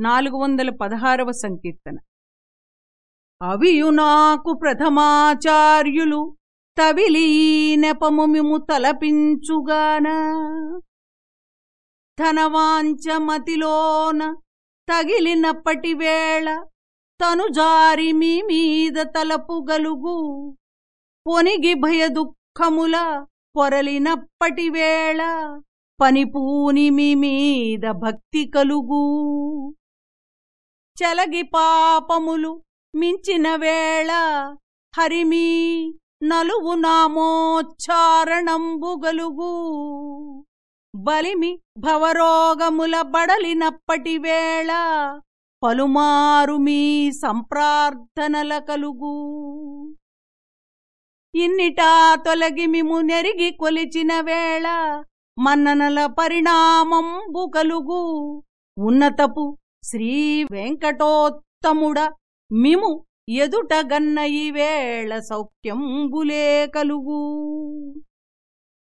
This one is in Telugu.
నాలుగు వందల పదహారవ సంకీర్తన. అవియు నాకు ప్రథమాచార్యులు తవిలీ నెపము మిము తలపించుగాన. ధనవాంచమతిలోన తగిలినప్పటి వేళ తను జారి మీ మీద తలపుగలుగు పొనిగి భయదుఃఖముల పొరలినప్పటి వేళ పనిపూని మీ మీద భక్తి కలుగు. చెలగి పాపములు మించిన వేళ. హరిమీ నలువు నామోచ్చారణంబుగలుగు. బలిమి భవరోగముల బడలినప్పటి వేళ. పలుమారు మీ సంప్రార్థనల కలుగు. ఇన్నిటా తొలగి మిము నెరిగి కొలిచిన వేళ. మన్ననల పరిణామంబు కలుగు. ఉన్నతపు శ్రీ వెంకటోత్తముడ మిము ఎదుటగన్న ఈ వేళ సౌఖ్యంబులే కలుగు.